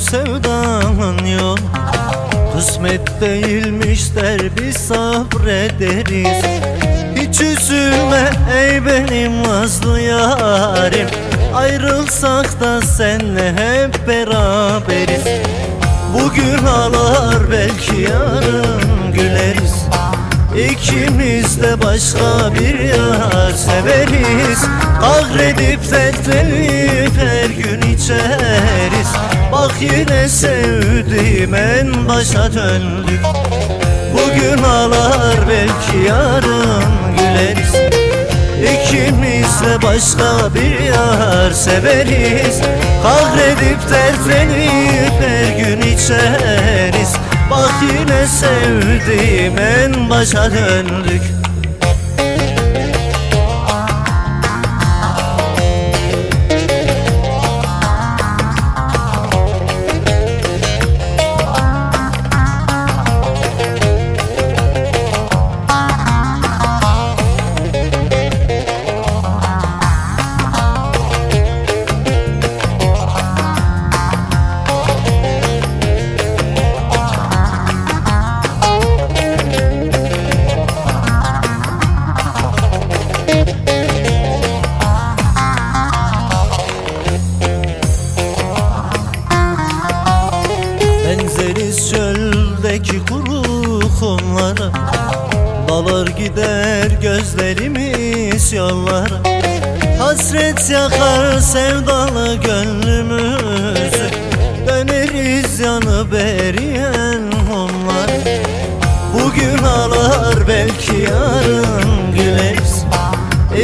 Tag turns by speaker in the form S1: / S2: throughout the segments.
S1: sevdanın yol Kısmet değilmiş der biz sabrederiz. Hiç üzülme ey benim nazlı yarim. Ayrılsak da senle hep beraberiz. Bugün ağlar belki yarın güleriz. İkimiz de başka bir yar severiz. Kahredip dertlenip her gün içeriz Bak yine sevdiğim en başa döndük Bugün ağlar belki yarın güleriz. İkimiz de başka bir yar severiz. Kahredip dertlenip her gün içeriz. Bak yine sevdiğim en başa döndük kumlara Dalar gider gözlerimiz yollara Hasret yakar sevdalı gönlümüzü Döneriz yanı beriyen mumlar Bugün ağlar belki yarın güleriz.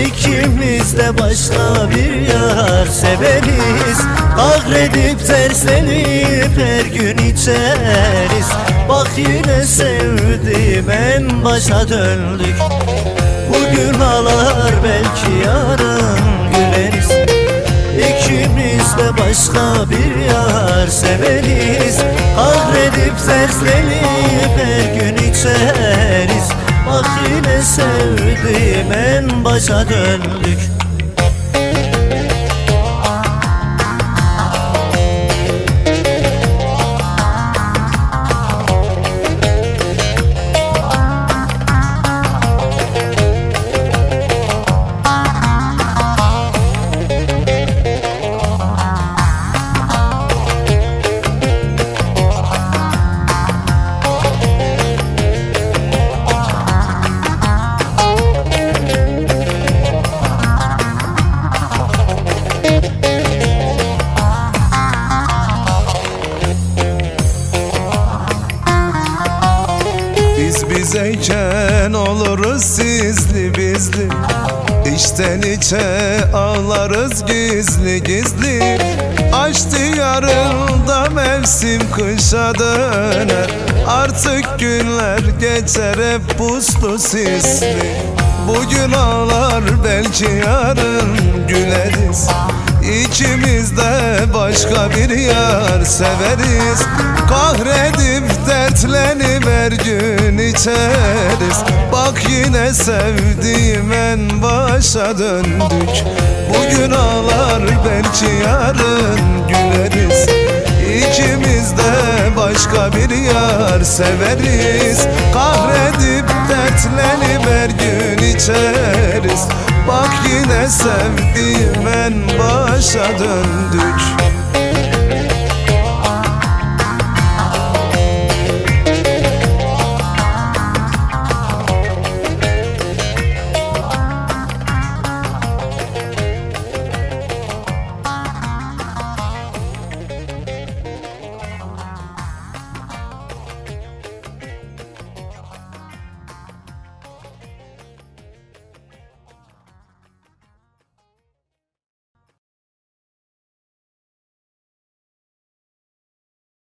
S1: İkimiz de başka bir yar severiz. Kahredip terslenip her gün içeriz Bak yine sevdim en başa döndük. Bugün ağlar belki yarın güleriz. İkimiz de başka bir yar severiz. Kahredip terslenip her gün içeriz. Bak yine sevdim en başa döndük
S2: bizeyken oluruz sizli bizli. İçten içe ağlarız gizli gizli. Açtı yarında mevsim kışa döner Artık günler geçer hep puslu sisli. Bugün ağlar belki yarın güleriz. İkimiz başka bir yar severiz. Kahredip dertlenip her gün içeriz. Bak yine sevdiğim en başa döndük. Bugün ağlar belki yarın güleriz. İkimiz de başka bir yar severiz. Kahredip dertlenip her gün içeriz Bak yine sevdiğim en başa döndük